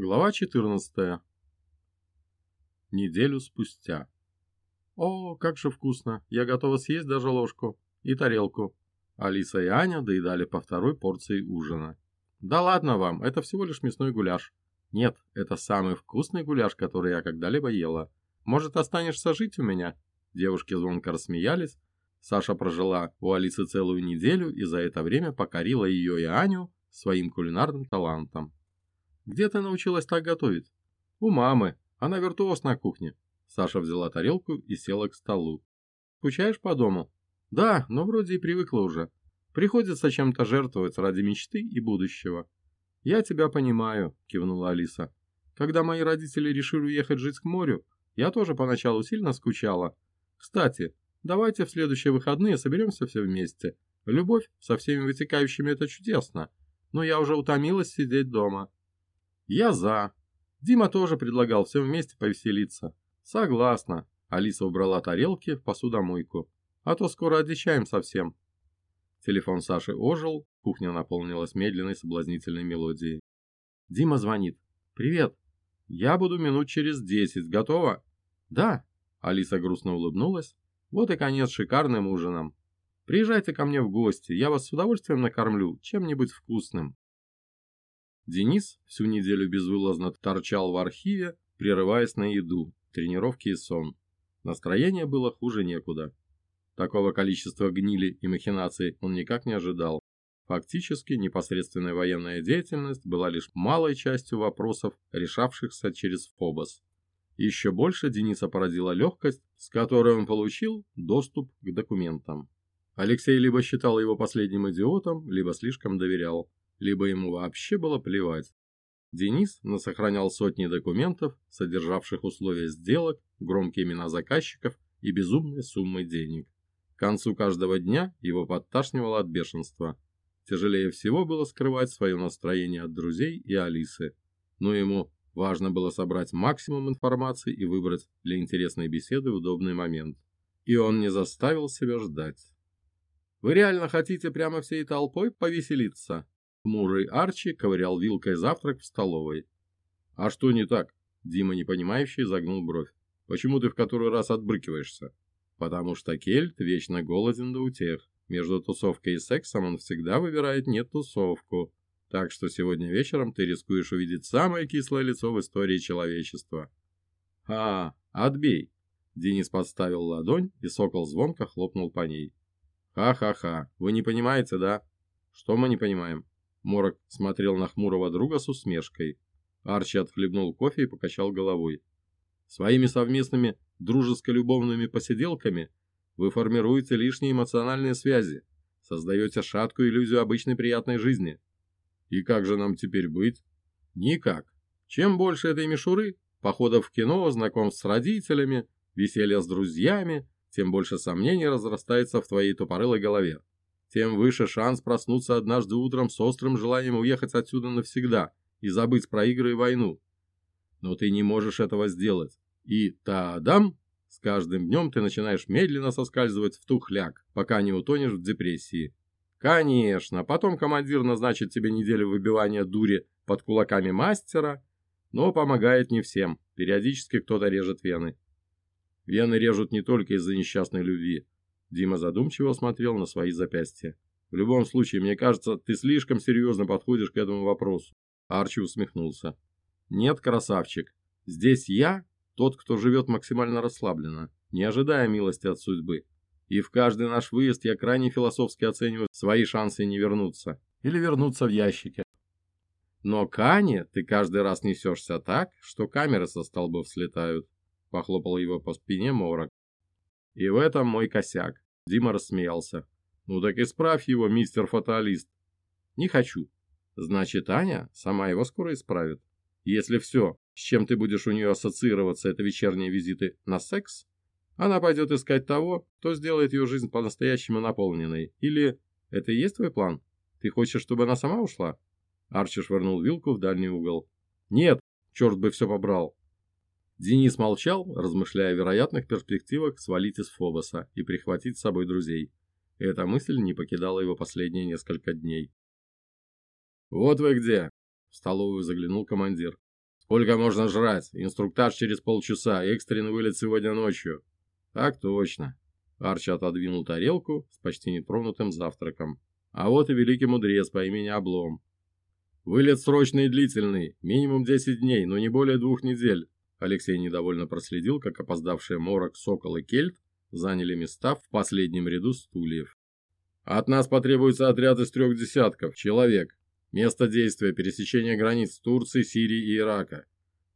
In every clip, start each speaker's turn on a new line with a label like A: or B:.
A: Глава 14. Неделю спустя. О, как же вкусно! Я готова съесть даже ложку и тарелку. Алиса и Аня доедали по второй порции ужина. Да ладно вам, это всего лишь мясной гуляш. Нет, это самый вкусный гуляш, который я когда-либо ела. Может, останешься жить у меня? Девушки звонко рассмеялись. Саша прожила у Алисы целую неделю и за это время покорила ее и Аню своим кулинарным талантом. «Где ты научилась так готовить?» «У мамы. Она виртуоз на кухне». Саша взяла тарелку и села к столу. «Скучаешь по дому?» «Да, но вроде и привыкла уже. Приходится чем-то жертвовать ради мечты и будущего». «Я тебя понимаю», — кивнула Алиса. «Когда мои родители решили уехать жить к морю, я тоже поначалу сильно скучала. Кстати, давайте в следующие выходные соберемся все вместе. Любовь со всеми вытекающими – это чудесно, но я уже утомилась сидеть дома». «Я за», Дима тоже предлагал всем вместе повеселиться. Согласна. Алиса убрала тарелки в посудомойку. А то скоро одичаем совсем. Телефон Саши ожил, кухня наполнилась медленной соблазнительной мелодией. Дима звонит. «Привет. Я буду минут через десять. Готова?» «Да». Алиса грустно улыбнулась. «Вот и конец шикарным ужином. Приезжайте ко мне в гости, я вас с удовольствием накормлю чем-нибудь вкусным». Денис всю неделю безвылазно торчал в архиве, прерываясь на еду, тренировки и сон. Настроение было хуже некуда. Такого количества гнили и махинаций он никак не ожидал. Фактически, непосредственная военная деятельность была лишь малой частью вопросов, решавшихся через Фобос. Еще больше Дениса поразила легкость, с которой он получил доступ к документам. Алексей либо считал его последним идиотом, либо слишком доверял либо ему вообще было плевать. Денис насохранял сотни документов, содержавших условия сделок, громкие имена заказчиков и безумные суммы денег. К концу каждого дня его подташнивало от бешенства. Тяжелее всего было скрывать свое настроение от друзей и Алисы. Но ему важно было собрать максимум информации и выбрать для интересной беседы удобный момент. И он не заставил себя ждать. «Вы реально хотите прямо всей толпой повеселиться?» Хмурый Арчи ковырял вилкой завтрак в столовой. «А что не так?» Дима, непонимающий, загнул бровь. «Почему ты в который раз отбрыкиваешься?» «Потому что Кельт вечно голоден до утех. Между тусовкой и сексом он всегда выбирает не тусовку. Так что сегодня вечером ты рискуешь увидеть самое кислое лицо в истории человечества». «А, отбей!» Денис подставил ладонь, и сокол звонко хлопнул по ней. «Ха-ха-ха, вы не понимаете, да?» «Что мы не понимаем?» Морок смотрел на хмурого друга с усмешкой. Арчи отхлебнул кофе и покачал головой. Своими совместными дружеско-любовными посиделками вы формируете лишние эмоциональные связи, создаете шаткую иллюзию обычной приятной жизни. И как же нам теперь быть? Никак. Чем больше этой мишуры, походов в кино, знакомств с родителями, веселья с друзьями, тем больше сомнений разрастается в твоей тупорылой голове тем выше шанс проснуться однажды утром с острым желанием уехать отсюда навсегда и забыть про игры и войну. Но ты не можешь этого сделать. И та-дам! С каждым днем ты начинаешь медленно соскальзывать в тухляк, пока не утонешь в депрессии. Конечно, потом командир назначит тебе неделю выбивания дури под кулаками мастера, но помогает не всем. Периодически кто-то режет вены. Вены режут не только из-за несчастной любви, Дима задумчиво смотрел на свои запястья. «В любом случае, мне кажется, ты слишком серьезно подходишь к этому вопросу». Арчи усмехнулся. «Нет, красавчик. Здесь я тот, кто живет максимально расслабленно, не ожидая милости от судьбы. И в каждый наш выезд я крайне философски оцениваю свои шансы не вернуться. Или вернуться в ящике. Но Кане ты каждый раз несешься так, что камеры со столбов слетают. Похлопал его по спине Морок. И в этом мой косяк. Дима рассмеялся. Ну так исправь его, мистер фаталист. Не хочу. Значит, Аня сама его скоро исправит. Если все, с чем ты будешь у нее ассоциироваться, это вечерние визиты на секс, она пойдет искать того, кто сделает ее жизнь по-настоящему наполненной. Или это и есть твой план? Ты хочешь, чтобы она сама ушла? Арчи швырнул вилку в дальний угол. Нет, черт бы все побрал. Денис молчал, размышляя о вероятных перспективах свалить из Фобоса и прихватить с собой друзей. Эта мысль не покидала его последние несколько дней. «Вот вы где!» – в столовую заглянул командир. Сколько можно жрать? Инструктаж через полчаса, экстренный вылет сегодня ночью. Так точно. Арчи отодвинул тарелку с почти нетронутым завтраком. А вот и великий мудрец по имени Облом. Вылет срочный и длительный, минимум 10 дней, но не более двух недель. Алексей недовольно проследил, как опоздавшие Морок, Сокол и Кельт заняли места в последнем ряду стульев. От нас потребуется отряд из трех десятков человек. Место действия – пересечение границ Турции, Сирии и Ирака.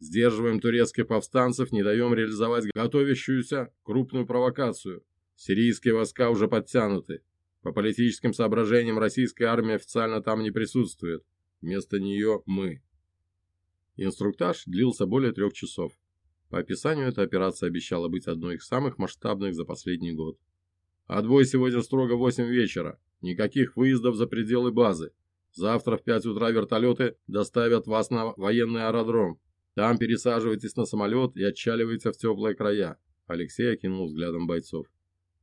A: Сдерживаем турецких повстанцев, не даем реализовать готовящуюся крупную провокацию. Сирийские войска уже подтянуты. По политическим соображениям российская армия официально там не присутствует. Вместо нее мы. Инструктаж длился более трех часов. По описанию эта операция обещала быть одной из самых масштабных за последний год. Отбой сегодня строго в 8 вечера. Никаких выездов за пределы базы. Завтра в 5 утра вертолеты доставят вас на военный аэродром. Там пересаживайтесь на самолет и отчаливайте в теплые края. Алексей окинул взглядом бойцов.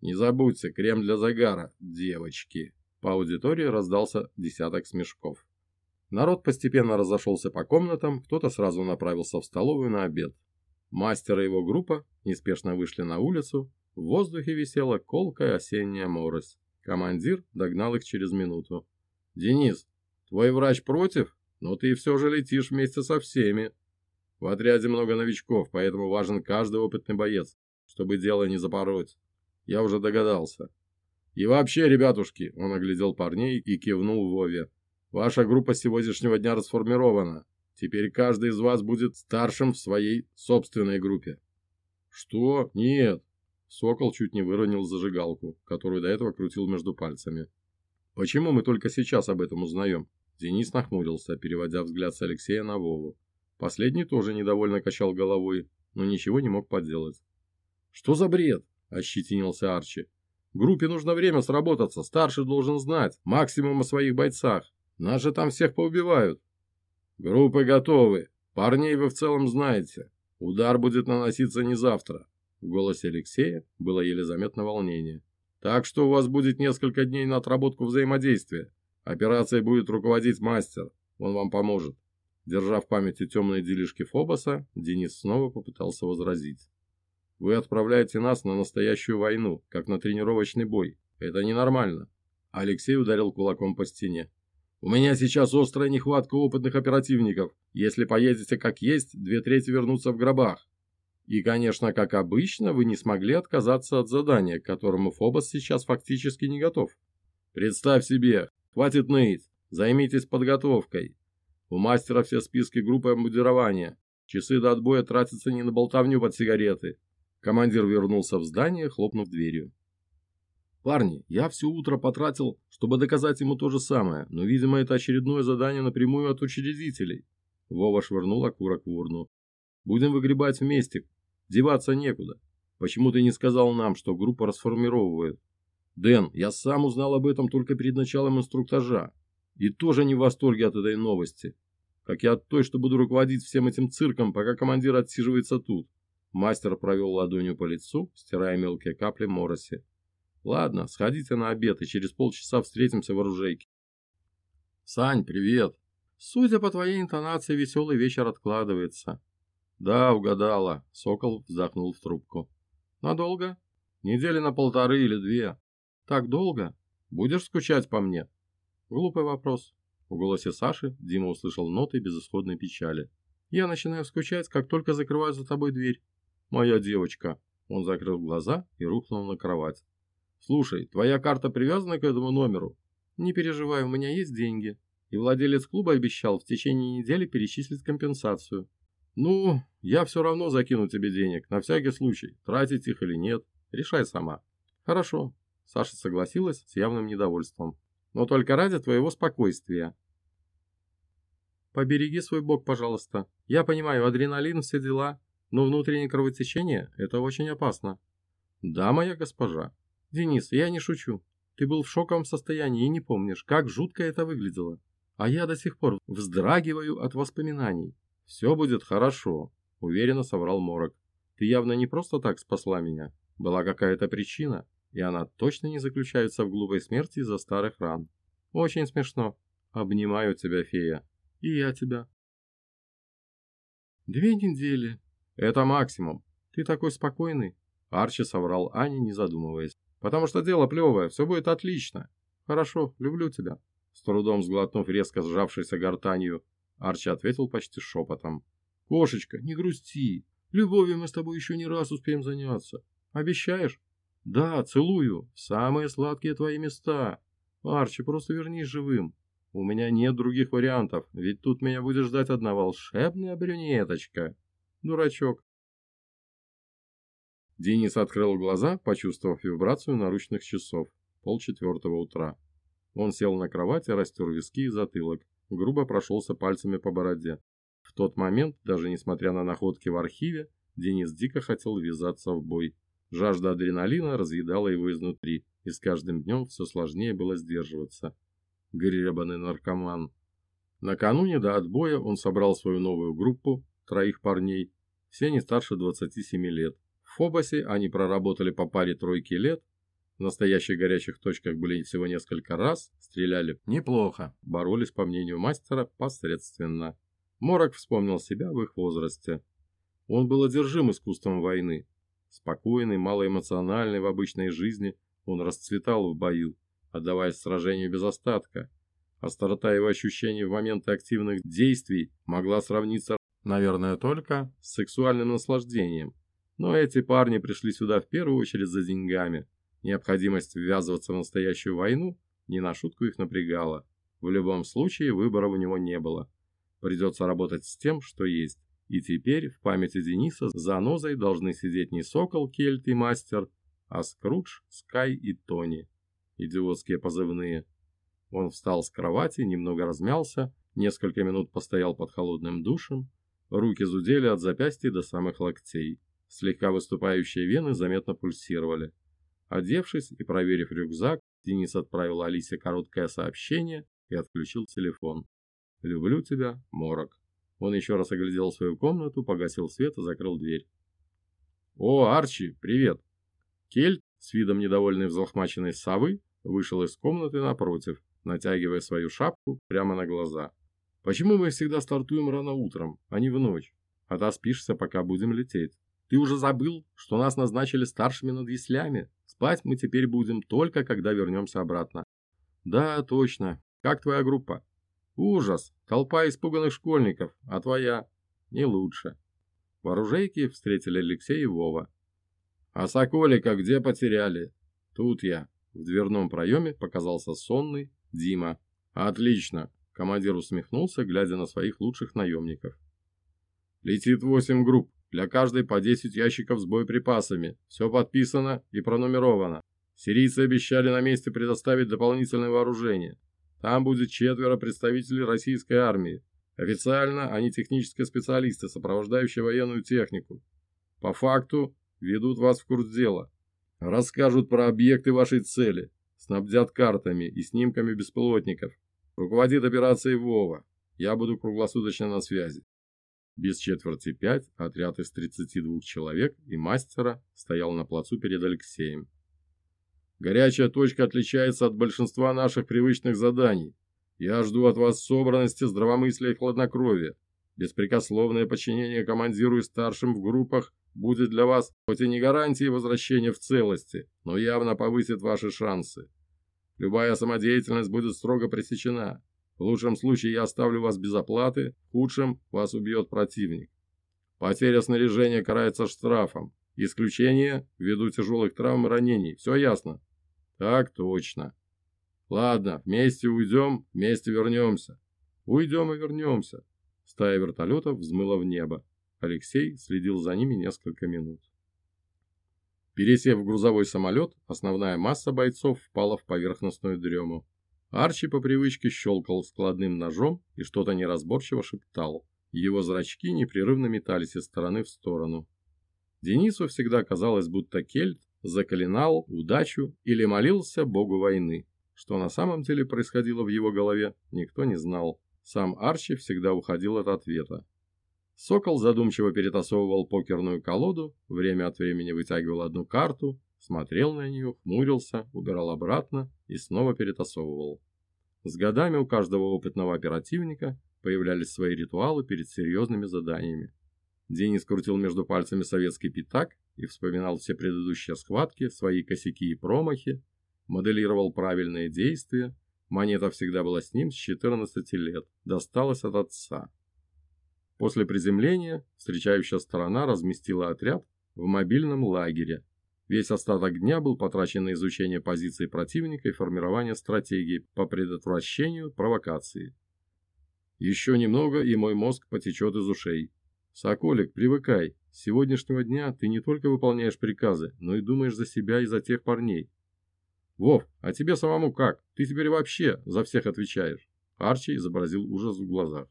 A: Не забудьте, крем для загара, девочки. По аудитории раздался десяток смешков. Народ постепенно разошелся по комнатам, кто-то сразу направился в столовую на обед. Мастер и его группа неспешно вышли на улицу, в воздухе висела колкая осенняя морось. Командир догнал их через минуту. «Денис, твой врач против, но ты все же летишь вместе со всеми. В отряде много новичков, поэтому важен каждый опытный боец, чтобы дело не запороть. Я уже догадался. И вообще, ребятушки, он оглядел парней и кивнул Вове. Ваша группа с сегодняшнего дня расформирована. Теперь каждый из вас будет старшим в своей собственной группе. Что? Нет. Сокол чуть не выронил зажигалку, которую до этого крутил между пальцами. «Почему мы только сейчас об этом узнаем?» Денис нахмурился, переводя взгляд с Алексея на Вову. Последний тоже недовольно качал головой, но ничего не мог поделать. «Что за бред?» – ощетинился Арчи. «Группе нужно время сработаться, старший должен знать максимум о своих бойцах. Нас же там всех поубивают». «Группы готовы. Парней вы в целом знаете. Удар будет наноситься не завтра. В голосе Алексея было еле заметно волнение. «Так что у вас будет несколько дней на отработку взаимодействия. Операцией будет руководить мастер. Он вам поможет». Держа в памяти темные делишки Фобоса, Денис снова попытался возразить. «Вы отправляете нас на настоящую войну, как на тренировочный бой. Это ненормально». Алексей ударил кулаком по стене. «У меня сейчас острая нехватка опытных оперативников. Если поедете как есть, две трети вернутся в гробах. И, конечно, как обычно, вы не смогли отказаться от задания, к которому Фобос сейчас фактически не готов. Представь себе, хватит ныть, займитесь подготовкой. У мастера все списки группы обмундирования. Часы до отбоя тратятся не на болтовню под сигареты. Командир вернулся в здание, хлопнув дверью. Парни, я все утро потратил, чтобы доказать ему то же самое, но, видимо, это очередное задание напрямую от учредителей. Вова швырнул окурок в урну. Будем выгребать вместе, Деваться некуда. Почему ты не сказал нам, что группа расформировывает? Дэн, я сам узнал об этом только перед началом инструктажа. И тоже не в восторге от этой новости. Как и от той, что буду руководить всем этим цирком, пока командир отсиживается тут. Мастер провел ладонью по лицу, стирая мелкие капли мороси. Ладно, сходите на обед, и через полчаса встретимся в оружейке. Сань, привет. Судя по твоей интонации, веселый вечер откладывается. «Да, угадала», — Сокол вздохнул в трубку. «Надолго? Недели на полторы или две. Так долго? Будешь скучать по мне?» Глупый вопрос. В голосе Саши Дима услышал ноты безысходной печали. «Я начинаю скучать, как только закрываю за тобой дверь». «Моя девочка». Он закрыл глаза и рухнул на кровать. «Слушай, твоя карта привязана к этому номеру?» «Не переживай, у меня есть деньги». И владелец клуба обещал в течение недели перечислить компенсацию. «Ну, я все равно закину тебе денег, на всякий случай, тратить их или нет, решай сама». «Хорошо», — Саша согласилась с явным недовольством. «Но только ради твоего спокойствия». «Побереги свой бок, пожалуйста. Я понимаю, адреналин, все дела, но внутреннее кровотечение – это очень опасно». «Да, моя госпожа». «Денис, я не шучу. Ты был в шоковом состоянии и не помнишь, как жутко это выглядело. А я до сих пор вздрагиваю от воспоминаний. «Все будет хорошо», – уверенно соврал Морок. «Ты явно не просто так спасла меня. Была какая-то причина, и она точно не заключается в глупой смерти из-за старых ран. Очень смешно. Обнимаю тебя, фея. И я тебя». Две недели. Это максимум. Ты такой спокойный. Арчи соврал Ане, не задумываясь. Потому что дело плевое, все будет отлично. Хорошо, люблю тебя. С трудом сглотнув резко сжавшейся гортанью, Арчи ответил почти шепотом. Кошечка, не грусти. Любовью мы с тобой еще не раз успеем заняться. Обещаешь? Да, целую. Самые сладкие твои места. Арчи, просто вернись живым. У меня нет других вариантов, ведь тут меня будет ждать одна волшебная брюнеточка. Дурачок. Денис открыл глаза, почувствовав вибрацию наручных часов. Полчетвертого утра. Он сел на кровати, растер виски и затылок, грубо прошелся пальцами по бороде. В тот момент, даже несмотря на находки в архиве, Денис дико хотел ввязаться в бой. Жажда адреналина разъедала его изнутри, и с каждым днем все сложнее было сдерживаться. Гребаный наркоман. Накануне до отбоя он собрал свою новую группу, троих парней, все не старше 27 лет. Фобосе они проработали по паре тройки лет, в настоящих горячих точках были всего несколько раз, стреляли неплохо, боролись, по мнению мастера, посредственно. Морок вспомнил себя в их возрасте. Он был одержим искусством войны. Спокойный, малоэмоциональный в обычной жизни, он расцветал в бою, отдаваясь сражению без остатка. Острота его ощущений в моменты активных действий могла сравниться, наверное, только с сексуальным наслаждением. Но эти парни пришли сюда в первую очередь за деньгами. Необходимость ввязываться в настоящую войну не на шутку их напрягала. В любом случае выбора у него не было. Придется работать с тем, что есть. И теперь в памяти Дениса за нозой должны сидеть не Сокол, Кельт и Мастер, а Скрудж, Скай и Тони. Идиотские позывные. Он встал с кровати, немного размялся, несколько минут постоял под холодным душем. Руки зудели от запястья до самых локтей. Слегка выступающие вены заметно пульсировали. Одевшись и проверив рюкзак, Денис отправил Алисе короткое сообщение и отключил телефон. «Люблю тебя, Морок». Он еще раз оглядел свою комнату, погасил свет и закрыл дверь. «О, Арчи, привет!» Кельт, с видом недовольной взлохмаченной совы, вышел из комнаты напротив, натягивая свою шапку прямо на глаза. «Почему мы всегда стартуем рано утром, а не в ночь? Отоспишься, пока будем лететь. Ты уже забыл, что нас назначили старшими над яслями? Спать мы теперь будем только, когда вернемся обратно». «Да, точно. Как твоя группа?» «Ужас. Толпа испуганных школьников. А твоя?» «Не лучше». В оружейке встретили Алексей и Вова. «А Соколика где потеряли?» «Тут я». В дверном проеме показался сонный Дима. «Отлично!» – командир усмехнулся, глядя на своих лучших наемников. «Летит восемь групп, для каждой по 10 ящиков с боеприпасами. Все подписано и пронумеровано. Сирийцы обещали на месте предоставить дополнительное вооружение. Там будет четверо представителей российской армии. Официально они технические специалисты, сопровождающие военную технику. По факту ведут вас в курс дела. Расскажут про объекты вашей цели, снабдят картами и снимками беспилотников. Руководит операцией Вова. Я буду круглосуточно на связи. Без четверти пять отряд из 32 человек и мастера стоял на плацу перед Алексеем. Горячая точка отличается от большинства наших привычных заданий. Я жду от вас собранности, здравомыслия и хладнокровия. Беспрекословное подчинение командиру и старшим в группах будет для вас хоть и не гарантией возвращения в целости, но явно повысит ваши шансы. Любая самодеятельность будет строго пресечена. В лучшем случае я оставлю вас без оплаты, в худшем вас убьет противник. Потеря снаряжения карается штрафом. Исключение ввиду тяжелых травм и ранений. Все ясно? Так точно. Ладно, вместе уйдем, вместе вернемся. Уйдем и вернемся. Стая вертолетов взмыла в небо. Алексей следил за ними несколько минут. Пересев в грузовой самолет, основная масса бойцов впала в поверхностную дрему. Арчи по привычке щелкал складным ножом и что-то неразборчиво шептал. Его зрачки непрерывно метались из стороны в сторону. Денису всегда казалось, будто Кельт заклинал удачу или молился богу войны. Что на самом деле происходило в его голове, никто не знал. Сам Арчи всегда уходил от ответа. Сокол задумчиво перетасовывал покерную колоду, время от времени вытягивал одну карту, смотрел на нее, хмурился, убирал обратно и снова перетасовывал. С годами у каждого опытного оперативника появлялись свои ритуалы перед серьезными заданиями. Денис крутил между пальцами советский пятак и вспоминал все предыдущие схватки, свои косяки и промахи, моделировал правильные действия. Монета всегда была с ним с 14 лет, досталась от отца. После приземления встречающая сторона разместила отряд в мобильном лагере. Весь остаток дня был потрачен на изучение позиций противника и формирование стратегии по предотвращению провокации. Еще немного, и мой мозг потечет из ушей. Соколик, привыкай. С сегодняшнего дня ты не только выполняешь приказы, но и думаешь за себя и за тех парней. Вов, а тебе самому как? Ты теперь вообще за всех отвечаешь. Арчи изобразил ужас в глазах.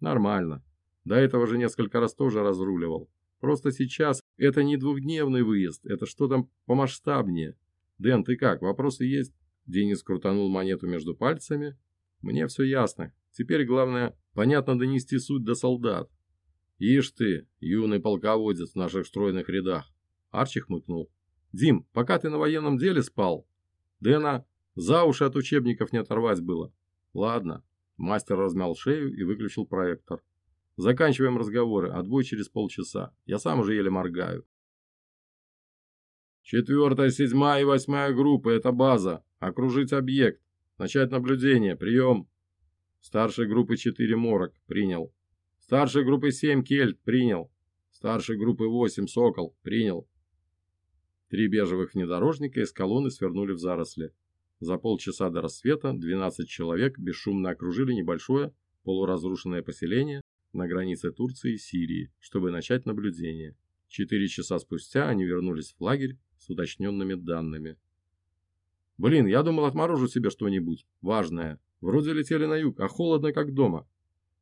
A: Нормально. До этого же несколько раз тоже разруливал. Просто сейчас это не двухдневный выезд, это что-то помасштабнее. Дэн, ты как, вопросы есть? Денис крутанул монету между пальцами. Мне все ясно. Теперь главное, понятно донести суть до солдат. Ишь ты, юный полководец в наших стройных рядах. Арчи хмыкнул. Дим, пока ты на военном деле спал, Дэна за уши от учебников не оторвать было. Ладно. Мастер размял шею и выключил проектор. Заканчиваем разговоры. Отбой через полчаса. Я сам уже еле моргаю. Четвертая, седьмая и восьмая группы – это база. Окружить объект. Начать наблюдение. Прием. Старшей группы 4 Морок. Принял. Старшей группы 7 Кельт. Принял. Старшей группы 8 Сокол. Принял. Три бежевых внедорожника из колонны свернули в заросли. За полчаса до рассвета 12 человек бесшумно окружили небольшое полуразрушенное поселение на границе Турции и Сирии, чтобы начать наблюдение. Четыре часа спустя они вернулись в лагерь с уточненными данными. «Блин, я думал отморожу себе что-нибудь важное. Вроде летели на юг, а холодно как дома».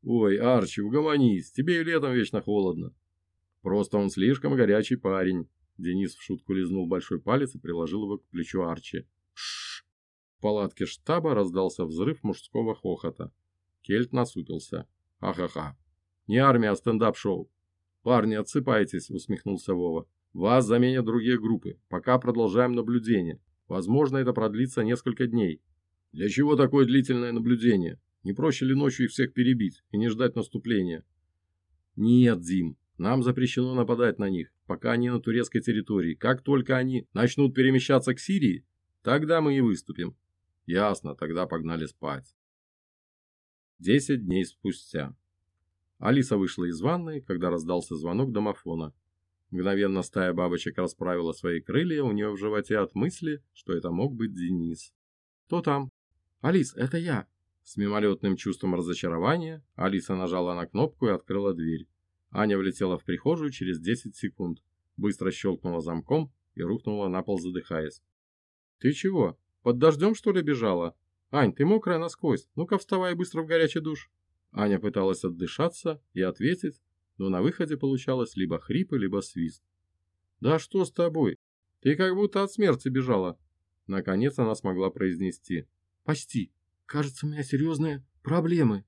A: «Ой, Арчи, угомонись, тебе и летом вечно холодно». «Просто он слишком горячий парень». Денис в шутку лизнул большой палец и приложил его к плечу Арчи. Пшш! В палатке штаба раздался взрыв мужского хохота. Кельт насупился. Ха-ха-ха. Не армия, а стендап-шоу. Парни, отсыпайтесь, усмехнулся Вова. Вас заменят другие группы. Пока продолжаем наблюдение. Возможно, это продлится несколько дней. Для чего такое длительное наблюдение? Не проще ли ночью их всех перебить и не ждать наступления? Нет, Дим, нам запрещено нападать на них, пока они на турецкой территории. Как только они начнут перемещаться к Сирии, тогда мы и выступим. Ясно, тогда погнали спать. Десять дней спустя. Алиса вышла из ванной, когда раздался звонок домофона. Мгновенно стая бабочек расправила свои крылья у нее в животе от мысли, что это мог быть Денис. «Кто там?» «Алис, это я!» С мимолетным чувством разочарования Алиса нажала на кнопку и открыла дверь. Аня влетела в прихожую через 10 секунд, быстро щелкнула замком и рухнула на пол, задыхаясь. «Ты чего? Под дождем, что ли, бежала? Ань, ты мокрая насквозь, ну-ка вставай быстро в горячий душ». Аня пыталась отдышаться и ответить, но на выходе получалось либо хрипы, либо свист. «Да что с тобой? Ты как будто от смерти бежала». Наконец она смогла произнести. «Почти. Кажется, у меня серьезные проблемы».